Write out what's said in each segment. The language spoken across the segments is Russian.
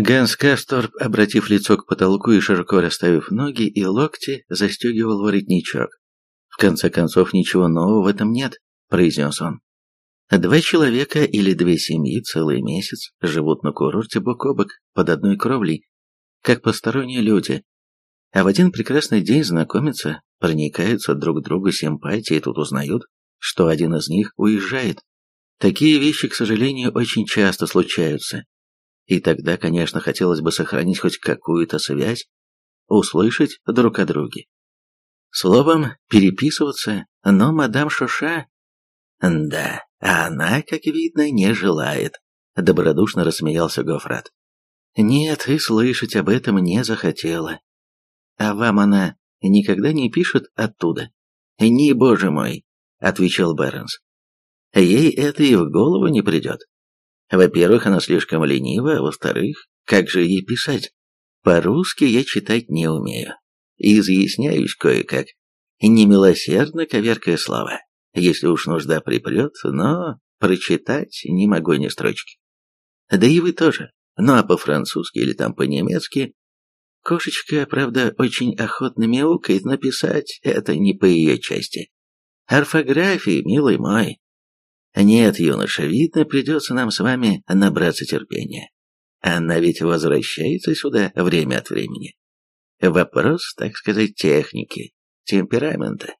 Ганс Касторп, обратив лицо к потолку и широко расставив ноги и локти, застегивал воротничок. «В конце концов, ничего нового в этом нет», — произнес он. Два человека или две семьи целый месяц живут на курорте бок о бок, под одной кровлей, как посторонние люди, а в один прекрасный день знакомятся, проникаются друг к другу симпатией и тут узнают, что один из них уезжает. Такие вещи, к сожалению, очень часто случаются. И тогда, конечно, хотелось бы сохранить хоть какую-то связь, услышать друг о друге. Словом, переписываться, но мадам Шоша... Да, она, как видно, не желает, добродушно рассмеялся Гофрат. Нет, и слышать об этом не захотела. А вам она никогда не пишет оттуда? Не, боже мой, отвечал Бернс. Ей это и в голову не придет. Во-первых, она слишком ленива, а во-вторых, как же ей писать? По-русски я читать не умею. Изъясняюсь кое-как. Немилосердно коверкая слова, если уж нужда припрет, но прочитать не могу ни строчки. Да и вы тоже. Ну а по-французски или там по-немецки Кошечка, правда, очень охотно мяукает, но писать это не по ее части. Орфографии, милый мой, нет, юноша, видно, придется нам с вами набраться терпения. Она ведь возвращается сюда время от времени. Вопрос, так сказать, техники, темперамента.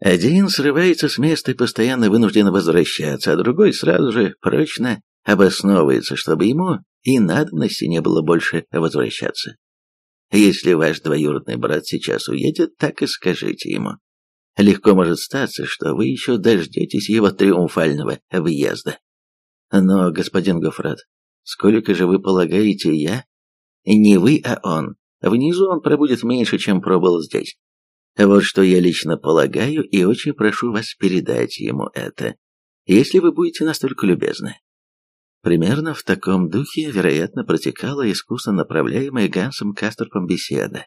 Один срывается с места и постоянно вынужден возвращаться, а другой сразу же прочно обосновывается, чтобы ему и надобности не было больше возвращаться. Если ваш двоюродный брат сейчас уедет, так и скажите ему. Легко может статься, что вы еще дождетесь его триумфального въезда. Но, господин Гофрат, сколько же вы полагаете я? Не вы, а он. Внизу он пробудет меньше, чем пробыл здесь. Вот что я лично полагаю и очень прошу вас передать ему это, если вы будете настолько любезны. Примерно в таком духе, вероятно, протекала искусно направляемая Гансом Кастерпом беседа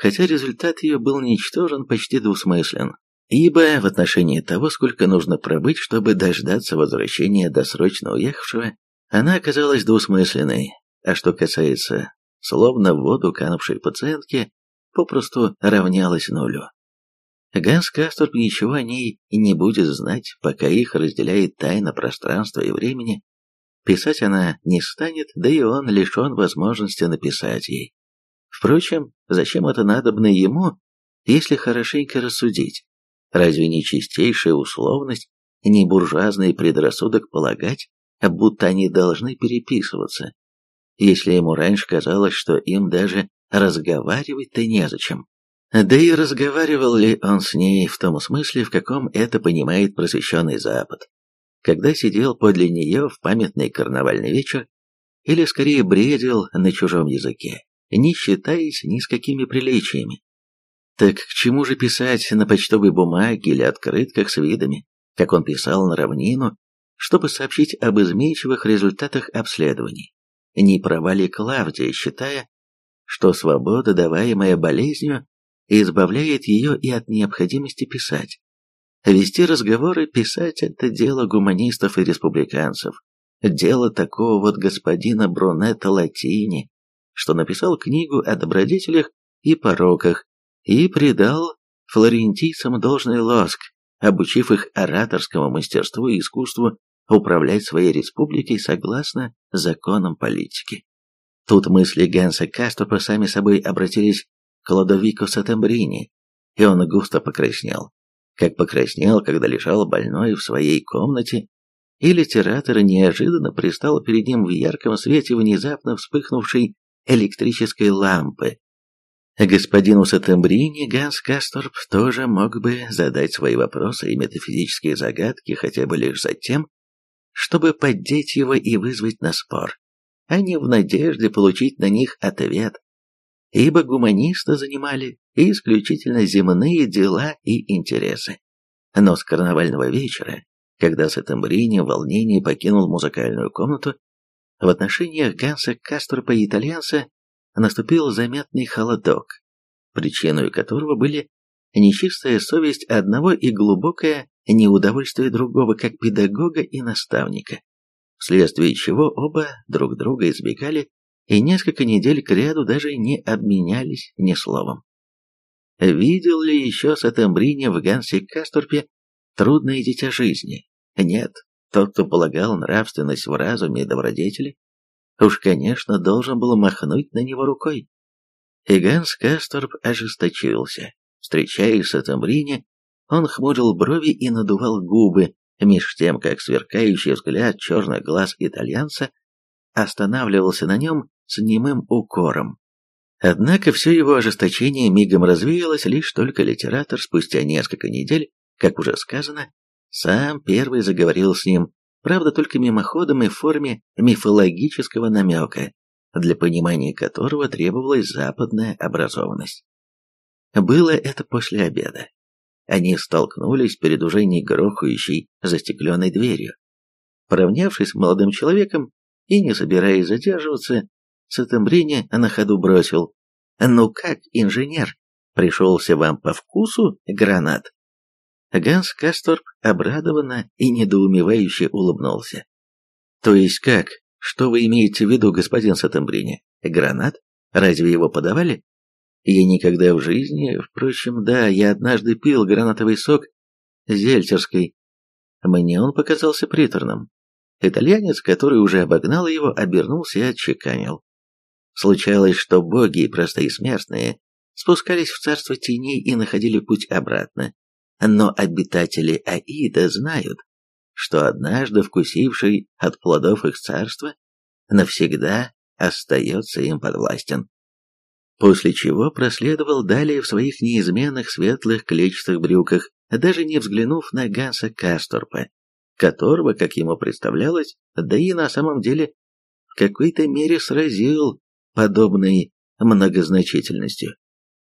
хотя результат ее был ничтожен, почти двусмыслен, ибо в отношении того, сколько нужно пробыть, чтобы дождаться возвращения досрочно уехавшего, она оказалась двусмысленной, а что касается словно в воду канувшей пациентки, попросту равнялась нулю. Ганс Касторп ничего о ней и не будет знать, пока их разделяет тайна пространства и времени. Писать она не станет, да и он лишен возможности написать ей. Впрочем, зачем это надобно ему, если хорошенько рассудить? Разве не чистейшая условность, не буржуазный предрассудок полагать, будто они должны переписываться, если ему раньше казалось, что им даже разговаривать-то незачем? Да и разговаривал ли он с ней в том смысле, в каком это понимает просвещенный Запад, когда сидел подле нее в памятный карнавальный вечер, или скорее бредил на чужом языке? Не считаясь ни с какими приличиями. Так к чему же писать на почтовой бумаге или открытках с видами, как он писал на равнину, чтобы сообщить об изменчивых результатах обследований? Не права ли Клавдия, считая, что свобода, даваемая болезнью, избавляет ее и от необходимости писать? Вести разговоры, писать – это дело гуманистов и республиканцев, дело такого вот господина Брунетта Латини, что написал книгу о добродетелях и пороках и придал флорентийцам должный лоск, обучив их ораторскому мастерству и искусству управлять своей республикой согласно законам политики. Тут мысли Ганса Кастопа сами собой обратились к Лодовико Сатембрини, и он густо покраснел, как покраснел, когда лежал больной в своей комнате, и литератор неожиданно пристал перед ним в ярком свете внезапно вспыхнувшей электрической лампы. Господину Сатембрини Ганс Касторп тоже мог бы задать свои вопросы и метафизические загадки хотя бы лишь за тем, чтобы поддеть его и вызвать на спор, а не в надежде получить на них ответ, ибо гуманисты занимали исключительно земные дела и интересы. Но с карнавального вечера, когда Сатембрини в волнении покинул музыкальную комнату, в отношениях Ганса Касторпа и итальянца наступил заметный холодок, причиной которого были нечистая совесть одного и глубокое неудовольствие другого, как педагога и наставника, вследствие чего оба друг друга избегали и несколько недель кряду даже не обменялись ни словом. Видел ли еще Сатамбрини в Гансе Касторпе трудное дитя жизни? Нет, тот, кто полагал нравственность в разуме и добродетели, уж, конечно, должен был махнуть на него рукой. И Ганс Касторп ожесточился. Встречаясь с Атамбрине, он хмурил брови и надувал губы, меж тем, как сверкающий взгляд черных глаз итальянца останавливался на нем с немым укором. Однако все его ожесточение мигом развеялось, лишь только литератор спустя несколько недель, как уже сказано, сам первый заговорил с ним, правда только мимоходом и в форме мифологического намека, для понимания которого требовалась западная образованность. Было это после обеда. Они столкнулись перед уже не грохающей застекленной дверью. Поравнявшись с молодым человеком и не собираясь задерживаться, Сатамбрини на ходу бросил. «Ну как, инженер, пришелся вам по вкусу гранат?» Ганс Касторп обрадованно и недоумевающе улыбнулся. «То есть как? Что вы имеете в виду, господин Сатамбрини? Гранат? Разве его подавали?» «Я никогда в жизни... Впрочем, да, я однажды пил гранатовый сок зельтерской. Мне он показался приторным. Итальянец, который уже обогнал его, обернулся и отчеканил. Случалось, что боги и простые смертные спускались в царство теней и находили путь обратно. Но обитатели Аида знают, что однажды вкусивший от плодов их царства навсегда остается им подвластен. После чего проследовал далее в своих неизменных светлых клетчатых брюках, даже не взглянув на Ганса Касторпа, которого, как ему представлялось, да и на самом деле в какой-то мере сразил подобной многозначительностью.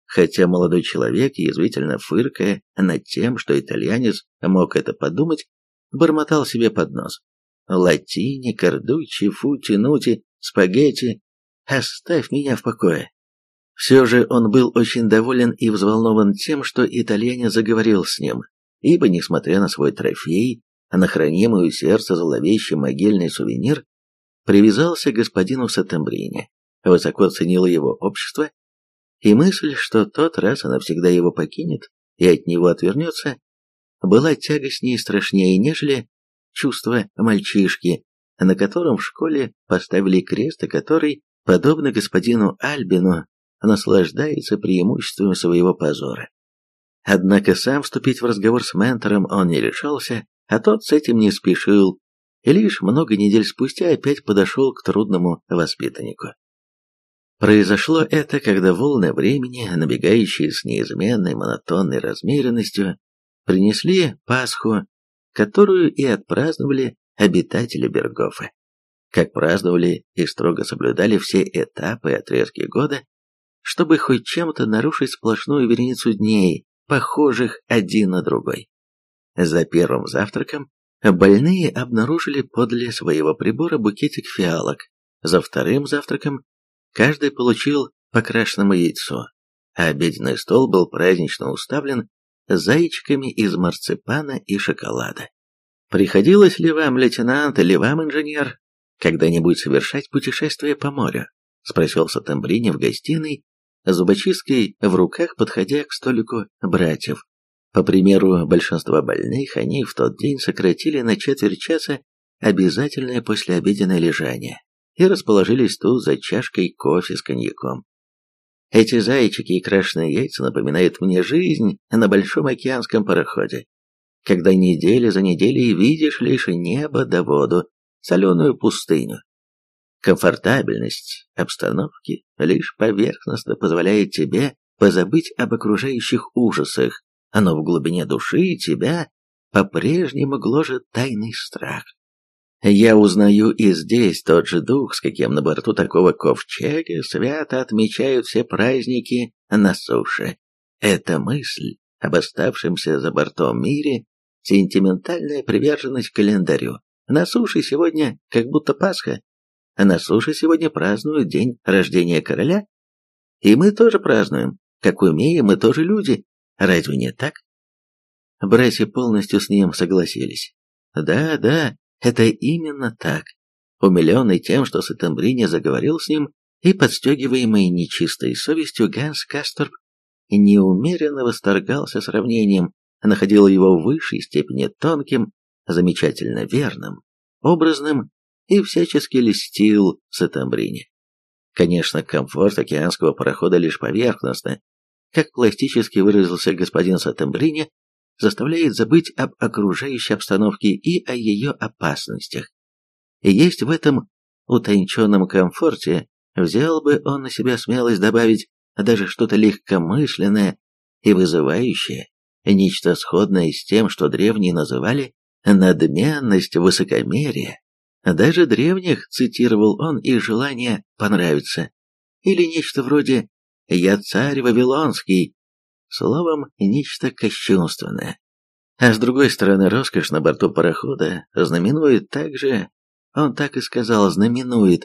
Хотя молодой человек, язвительно фыркая над тем, что итальянец мог это подумать, бормотал себе под нос. «Латини, кардучи, фути, нути, спагетти, оставь меня в покое». Все же он был очень доволен и взволнован тем, что итальянец заговорил с ним, ибо, несмотря на свой трофей, на хранимую сердце зловещий могильный сувенир, привязался к господину Сатембрине высоко ценила его общество, и мысль, что тот раз и навсегда его покинет и от него отвернется, была тягостнее и страшнее, нежели чувство мальчишки, на котором в школе поставили крест, и который, подобно господину Альбину, наслаждается преимуществом своего позора. Однако сам вступить в разговор с ментором он не решался, а тот с этим не спешил, и лишь много недель спустя опять подошел к трудному воспитаннику. Произошло это, когда волны времени, набегающие с неизменной монотонной размеренностью, принесли Пасху, которую и отпраздновали обитатели Бергофа. Как праздновали и строго соблюдали все этапы и отрезки года, чтобы хоть чем-то нарушить сплошную вереницу дней, похожих один на другой. За первым завтраком больные обнаружили подле своего прибора букетик фиалок, за вторым завтраком Каждый получил покрашенное яйцо, а обеденный стол был празднично уставлен зайчиками из марципана и шоколада. Приходилось ли вам, лейтенант, или вам, инженер, когда-нибудь совершать путешествие по морю? Спросил Сатамбрини в гостиной, зубочисткой в руках, подходя к столику братьев. По примеру большинства больных, они в тот день сократили на четверть часа обязательное послеобеденное лежание и расположились тут за чашкой кофе с коньяком. Эти зайчики и крашеные яйца напоминают мне жизнь на большом океанском пароходе, когда неделя за неделей видишь лишь небо да воду, соленую пустыню. Комфортабельность обстановки лишь поверхностно позволяет тебе позабыть об окружающих ужасах, но в глубине души тебя по-прежнему гложет тайный страх. Я узнаю и здесь тот же дух, с каким на борту такого ковчега свято отмечают все праздники на суше. Эта мысль об оставшемся за бортом мире, сентиментальная приверженность к календарю. На суше сегодня как будто Пасха, на суше сегодня празднуют день рождения короля. И мы тоже празднуем, как умеем, мы тоже люди. Разве не так? Братья полностью с ним согласились. Да, да, это именно так. Умиленный тем, что Сатамбрини заговорил с ним, И подстегиваемый нечистой совестью Ганс Касторп неумеренно восторгался сравнением, находил его в высшей степени тонким, замечательно верным, образным и всячески льстил Сатамбрине. Конечно, комфорт океанского парохода лишь поверхностно, как пластически выразился господин Сатамбрине, заставляет забыть об окружающей обстановке и о ее опасностях. И есть в этом утонченном комфорте, взял бы он на себя смелость добавить даже что-то легкомысленное и вызывающее, нечто сходное с тем, что древние называли надменность, высокомерие. Даже древних цитировал он и желание понравиться, или нечто вроде «я царь Вавилонский», словом, нечто кощунственное. А с другой стороны, роскошь на борту парохода знаменует также, он так и сказал, знаменует,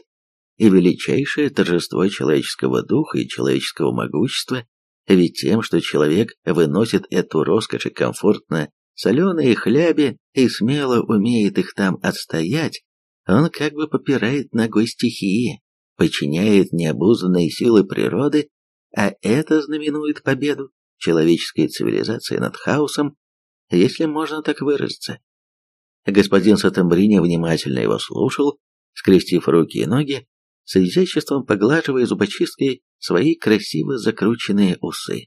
и величайшее торжество человеческого духа и человеческого могущества, ведь тем, что человек выносит эту роскошь и комфортно соленые хляби и смело умеет их там отстоять, он как бы попирает ногой стихии, подчиняет необузданные силы природы, а это знаменует победу человеческой цивилизации над хаосом, если можно так выразиться. Господин Сатамбрини внимательно его слушал, скрестив руки и ноги, с изяществом поглаживая зубочисткой свои красиво закрученные усы.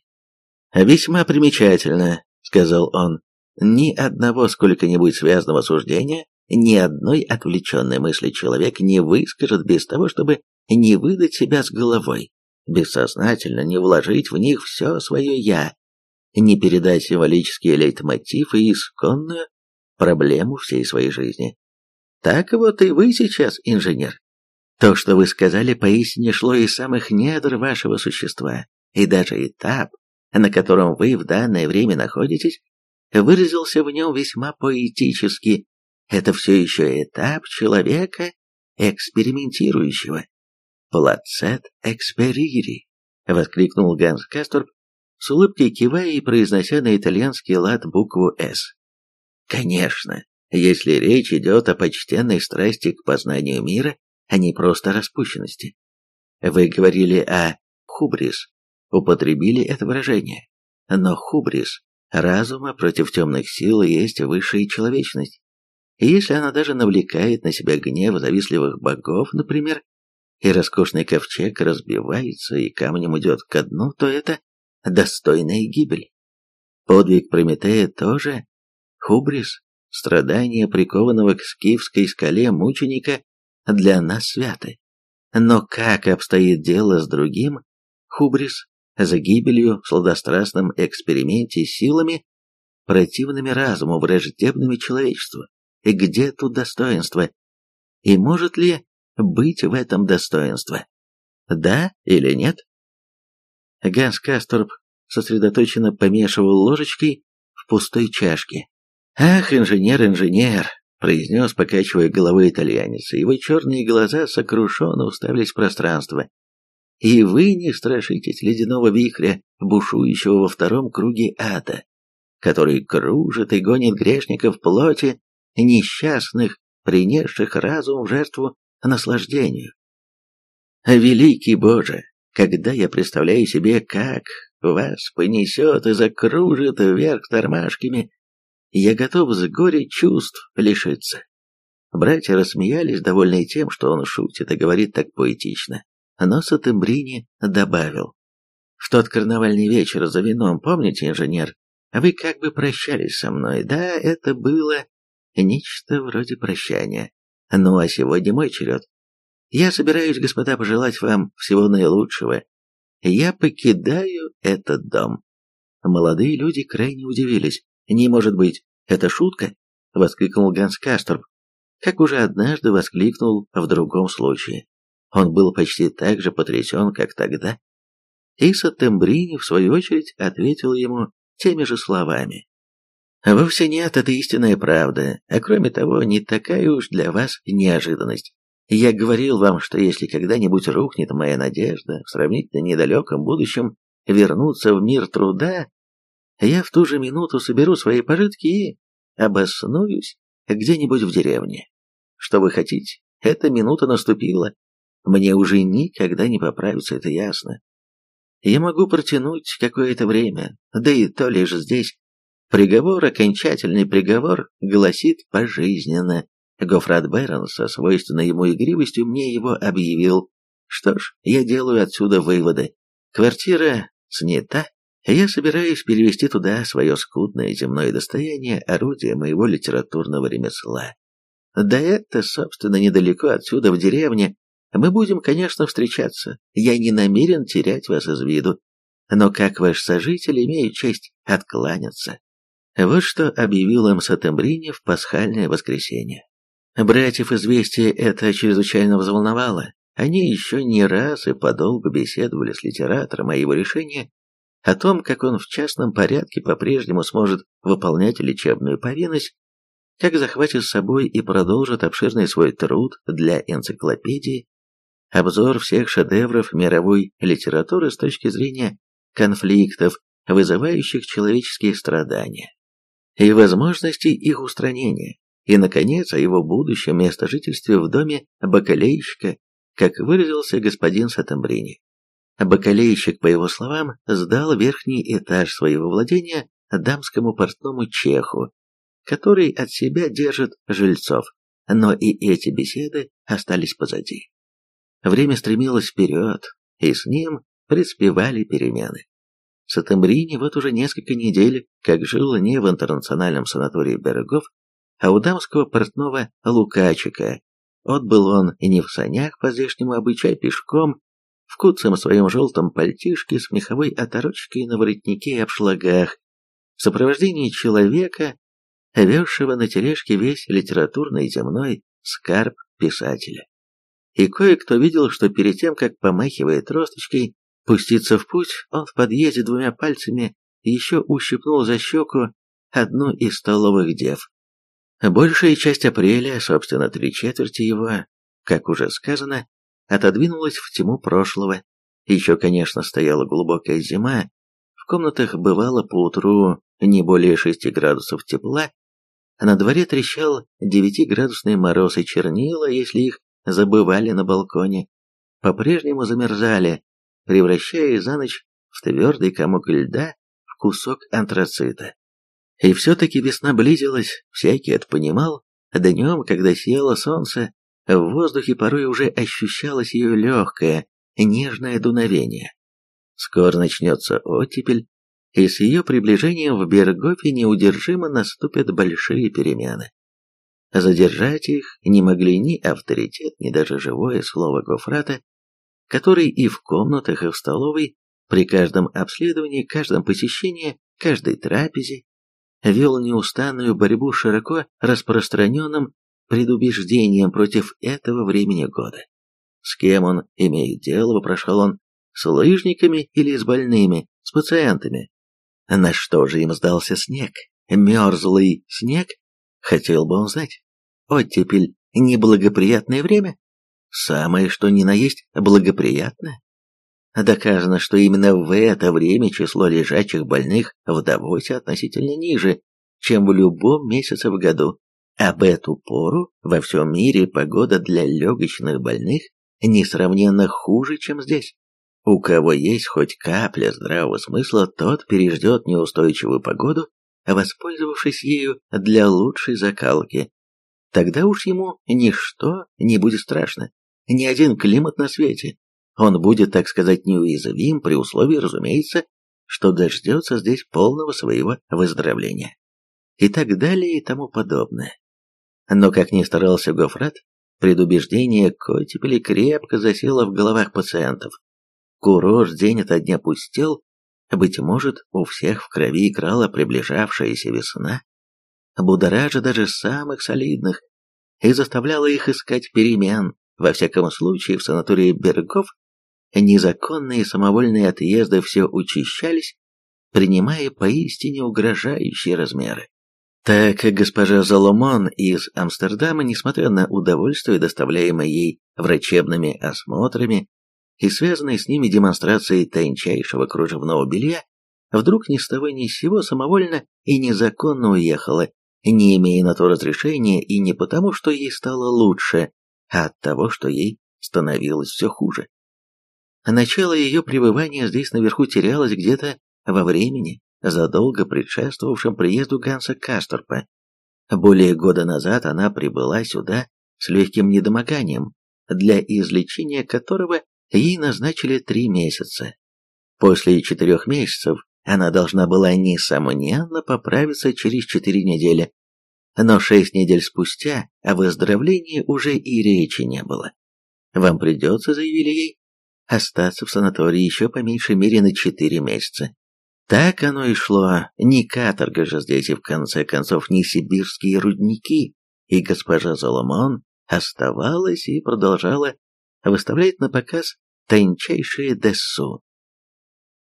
«Весьма примечательно», — сказал он, — «ни одного сколько-нибудь связанного суждения, ни одной отвлеченной мысли человек не выскажет без того, чтобы не выдать себя с головой, бессознательно не вложить в них все свое «я», не передать символический лейтмотив и исконную проблему всей своей жизни. Так вот и вы сейчас, инженер. То, что вы сказали, поистине шло из самых недр вашего существа, и даже этап, на котором вы в данное время находитесь, выразился в нем весьма поэтически. Это все еще этап человека, экспериментирующего. «Плацет эксперири», — воскликнул Ганс Касторп, с улыбкой кивая и произнося на итальянский лад букву «С». «Конечно, если речь идет о почтенной страсти к познанию мира, а не просто распущенности. Вы говорили о хубрис, употребили это выражение. Но хубрис, разума против темных сил, есть высшая человечность. И если она даже навлекает на себя гнев завистливых богов, например, и роскошный ковчег разбивается и камнем идет ко дну, то это достойная гибель. Подвиг Прометея тоже хубрис, страдание прикованного к скифской скале мученика для нас святы. Но как обстоит дело с другим, Хубрис, за гибелью в сладострастном эксперименте силами, противными разуму, враждебными человечеству? Где тут достоинство? И может ли быть в этом достоинство? Да или нет? Ганс Касторп сосредоточенно помешивал ложечкой в пустой чашке. «Ах, инженер, инженер!» произнес, покачивая головой итальянец. Его черные глаза сокрушенно уставились в пространство. «И вы не страшитесь ледяного вихря, бушующего во втором круге ада, который кружит и гонит грешников плоти, несчастных, принесших разум в жертву наслаждению. Великий Боже, когда я представляю себе, как вас понесет и закружит вверх тормашками я готов с горя чувств лишиться. Братья рассмеялись, довольные тем, что он шутит и говорит так поэтично. Но Сатембрини добавил. В тот карнавальный вечер за вином, помните, инженер, вы как бы прощались со мной. Да, это было нечто вроде прощания. Ну а сегодня мой черед. Я собираюсь, господа, пожелать вам всего наилучшего. Я покидаю этот дом. Молодые люди крайне удивились. «Не может быть, это шутка?» — воскликнул Ганс Касторб, как уже однажды воскликнул в другом случае. Он был почти так же потрясен, как тогда. И Саттембрини, в свою очередь, ответил ему теми же словами. «Вовсе нет, это истинная правда, а кроме того, не такая уж для вас неожиданность. Я говорил вам, что если когда-нибудь рухнет моя надежда в сравнительно недалеком будущем вернуться в мир труда, я в ту же минуту соберу свои пожитки и обоснуюсь где-нибудь в деревне. Что вы хотите? Эта минута наступила. Мне уже никогда не поправиться, это ясно. Я могу протянуть какое-то время, да и то лишь здесь. Приговор, окончательный приговор, гласит пожизненно. Гофрат Бэрон со свойственной ему игривостью мне его объявил. Что ж, я делаю отсюда выводы. Квартира снята, я собираюсь перевести туда свое скудное земное достояние, орудие моего литературного ремесла. Да это, собственно, недалеко отсюда, в деревне. Мы будем, конечно, встречаться. Я не намерен терять вас из виду. Но как ваш сожитель имею честь откланяться. Вот что объявил им Сатембрини в пасхальное воскресенье. Братьев известие это чрезвычайно взволновало. Они еще не раз и подолгу беседовали с литератором о его решении о том, как он в частном порядке по-прежнему сможет выполнять лечебную повинность, как захватит с собой и продолжит обширный свой труд для энциклопедии, обзор всех шедевров мировой литературы с точки зрения конфликтов, вызывающих человеческие страдания, и возможностей их устранения, и, наконец, о его будущем местожительстве в доме бакалейщика, как выразился господин Сатамбрини. Бакалейщик, по его словам, сдал верхний этаж своего владения дамскому портному чеху, который от себя держит жильцов, но и эти беседы остались позади. Время стремилось вперед, и с ним преспевали перемены. Сатамбрини вот уже несколько недель, как жил не в интернациональном санатории Берегов, а у дамского портного Лукачика. Отбыл он и не в санях по здешнему обычаю пешком, в куцем своем желтом пальтишке с меховой оторочкой на воротнике и обшлагах, в сопровождении человека, везшего на тележке весь литературный земной скарб писателя. И кое-кто видел, что перед тем, как, помахивая тросточкой, пуститься в путь, он в подъезде двумя пальцами еще ущипнул за щеку одну из столовых дев. Большая часть апреля, собственно, три четверти его, как уже сказано, отодвинулась в тьму прошлого. Еще, конечно, стояла глубокая зима, в комнатах бывало поутру не более шести градусов тепла, а на дворе трещал девятиградусный мороз и чернила, если их забывали на балконе, по-прежнему замерзали, превращая за ночь в твердый комок льда в кусок антрацита. И все-таки весна близилась, всякий это понимал, днем, когда сияло солнце, в воздухе порой уже ощущалось ее легкое, нежное дуновение. Скоро начнется оттепель, и с ее приближением в Бергофе неудержимо наступят большие перемены. Задержать их не могли ни авторитет, ни даже живое слово Гофрата, который и в комнатах, и в столовой, при каждом обследовании, каждом посещении, каждой трапезе, вел неустанную борьбу с широко распространенным предубеждением против этого времени года. С кем он имеет дело, вопрошал он, с лыжниками или с больными, с пациентами? На что же им сдался снег? Мерзлый снег? Хотел бы он знать. Оттепель – неблагоприятное время? Самое что ни на есть благоприятное? Доказано, что именно в это время число лежачих больных в Давосе относительно ниже, чем в любом месяце в году. Об эту пору во всем мире погода для легочных больных несравненно хуже, чем здесь. У кого есть хоть капля здравого смысла, тот переждет неустойчивую погоду, воспользовавшись ею для лучшей закалки. Тогда уж ему ничто не будет страшно, ни один климат на свете. Он будет, так сказать, неуязвим при условии, разумеется, что дождется здесь полного своего выздоровления. И так далее и тому подобное. Но, как ни старался Гофрат, предубеждение Коттепели крепко засело в головах пациентов. Курож день ото дня пустел, быть может, у всех в крови играла приближавшаяся весна, будоража даже самых солидных, и заставляла их искать перемен, во всяком случае в санатории Бергов незаконные самовольные отъезды все учащались, принимая поистине угрожающие размеры. Так госпожа Заломон из Амстердама, несмотря на удовольствие, доставляемое ей врачебными осмотрами и связанной с ними демонстрацией тончайшего кружевного белья, вдруг ни с того ни с сего самовольно и незаконно уехала, не имея на то разрешения и не потому, что ей стало лучше, а от того, что ей становилось все хуже. Начало ее пребывания здесь наверху терялось где-то во времени, задолго предшествовавшем приезду Ганса Касторпа. Более года назад она прибыла сюда с легким недомоганием, для излечения которого ей назначили три месяца. После четырех месяцев она должна была, несомненно, поправиться через четыре недели, но шесть недель спустя о выздоровлении уже и речи не было. Вам придется, заявили ей, остаться в санатории еще по меньшей мере на четыре месяца. Так оно и шло, не каторга же здесь и в конце концов не сибирские рудники, и госпожа Соломон оставалась и продолжала выставлять на показ тончайшие дессу.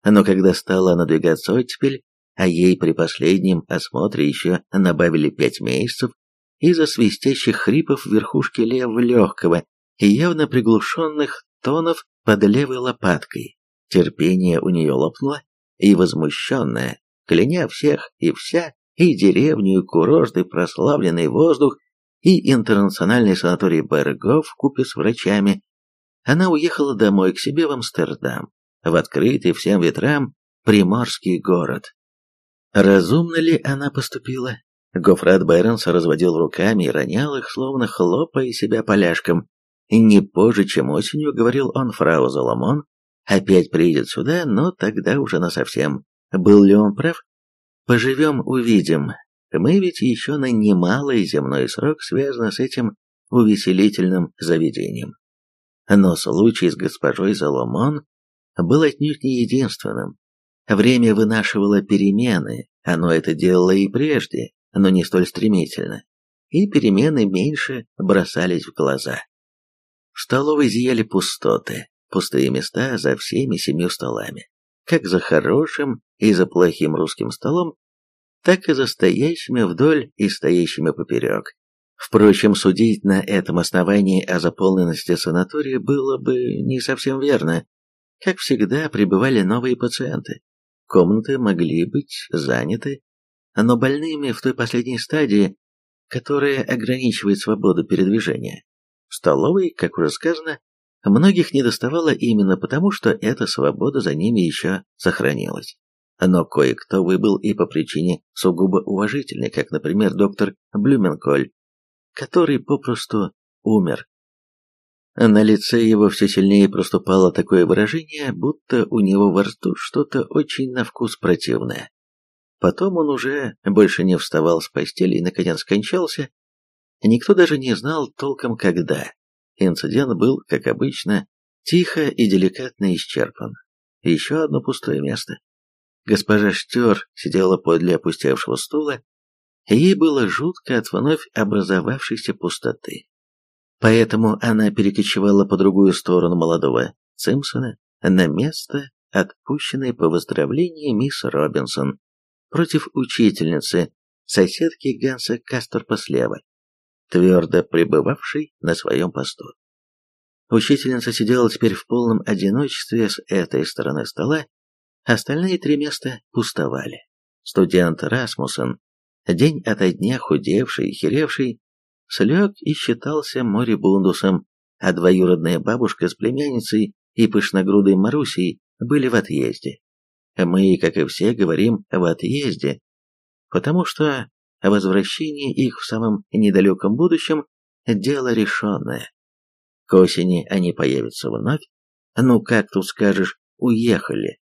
Но когда стала надвигаться оттепель, а ей при последнем осмотре еще набавили пять месяцев, из-за свистящих хрипов верхушки лева легкого и явно приглушенных тонов под левой лопаткой, терпение у нее лопнуло, и возмущенная, кляня всех и вся, и деревню, и курорт, и прославленный воздух, и интернациональный санаторий Бергов купе с врачами, она уехала домой к себе в Амстердам, в открытый всем ветрам приморский город. Разумно ли она поступила? Гофрат Бернс разводил руками и ронял их, словно хлопая себя поляшком. Не позже, чем осенью, говорил он фрау Заломон, опять приедет сюда, но тогда уже насовсем. Был ли он прав? Поживем, увидим. Мы ведь еще на немалый земной срок связаны с этим увеселительным заведением. Но случай с госпожой Заломон был отнюдь не единственным. Время вынашивало перемены, оно это делало и прежде, но не столь стремительно, и перемены меньше бросались в глаза. В столовой зияли пустоты, пустые места за всеми семью столами, как за хорошим и за плохим русским столом, так и за стоящими вдоль и стоящими поперек. Впрочем, судить на этом основании о заполненности санатория было бы не совсем верно. Как всегда, прибывали новые пациенты, Комнаты могли быть заняты, но больными в той последней стадии, которая ограничивает свободу передвижения. В столовой, как уже сказано, многих недоставало именно потому, что эта свобода за ними еще сохранилась. Но кое-кто выбыл и по причине сугубо уважительной, как, например, доктор Блюменколь, который попросту умер на лице его все сильнее проступало такое выражение, будто у него во рту что-то очень на вкус противное. Потом он уже больше не вставал с постели и, наконец, скончался. Никто даже не знал толком когда. Инцидент был, как обычно, тихо и деликатно исчерпан. Еще одно пустое место. Госпожа Штер сидела подле опустевшего стула, и ей было жутко от вновь образовавшейся пустоты. Поэтому она перекочевала по другую сторону молодого Симпсона на место, отпущенное по выздоровлению мисс Робинсон, против учительницы, соседки Ганса Касторпа слева, твердо пребывавшей на своем посту. Учительница сидела теперь в полном одиночестве с этой стороны стола, остальные три места пустовали. Студент Расмуссен, день ото дня худевший и херевший, слег и считался морибундусом, а двоюродная бабушка с племянницей и пышногрудой Марусей были в отъезде. Мы, как и все, говорим «в отъезде», потому что возвращение их в самом недалеком будущем – дело решенное. К осени они появятся вновь, ну как тут скажешь, уехали.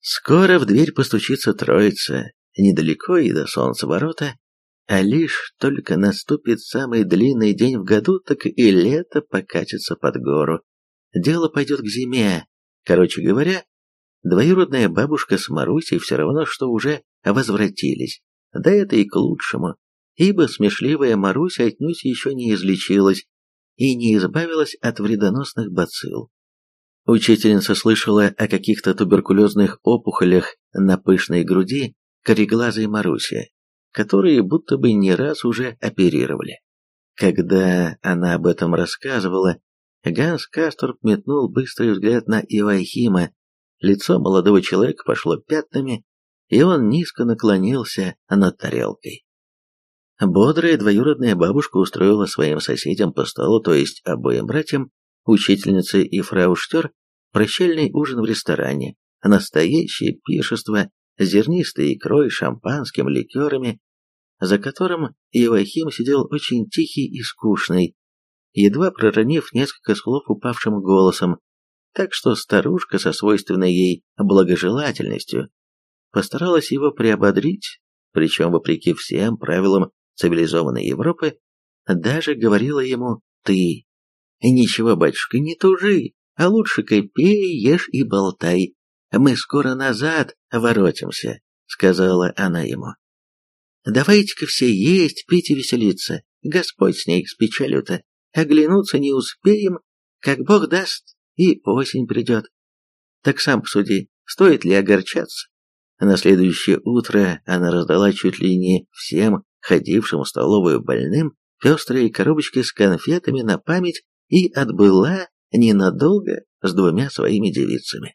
Скоро в дверь постучится троица, недалеко и до солнца ворота, а лишь только наступит самый длинный день в году, так и лето покатится под гору. Дело пойдет к зиме. Короче говоря, двоюродная бабушка с Марусей все равно, что уже возвратились. Да это и к лучшему, ибо смешливая Маруся отнюдь еще не излечилась и не избавилась от вредоносных бацилл. Учительница слышала о каких-то туберкулезных опухолях на пышной груди кореглазой Маруси, которые будто бы не раз уже оперировали. Когда она об этом рассказывала, Ганс Касторп метнул быстрый взгляд на Ивахима. Лицо молодого человека пошло пятнами, и он низко наклонился над тарелкой. Бодрая двоюродная бабушка устроила своим соседям по столу, то есть обоим братьям, учительницы и фрау Штер, прощальный ужин в ресторане, настоящее пиршество, зернистой икрой, шампанским, ликерами, за которым Иоахим сидел очень тихий и скучный, едва проронив несколько слов упавшим голосом, так что старушка со свойственной ей благожелательностью постаралась его приободрить, причем, вопреки всем правилам цивилизованной Европы, даже говорила ему «ты». «Ничего, батюшка, не тужи, а лучше-ка пей, ешь и болтай. Мы скоро назад воротимся», — сказала она ему. «Давайте-ка все есть, пить и веселиться. Господь с ней с печалью-то. Оглянуться не успеем, как Бог даст, и осень придет. Так сам посуди, стоит ли огорчаться?» На следующее утро она раздала чуть ли не всем ходившим в столовую больным пестрые коробочки с конфетами на память и отбыла ненадолго с двумя своими девицами.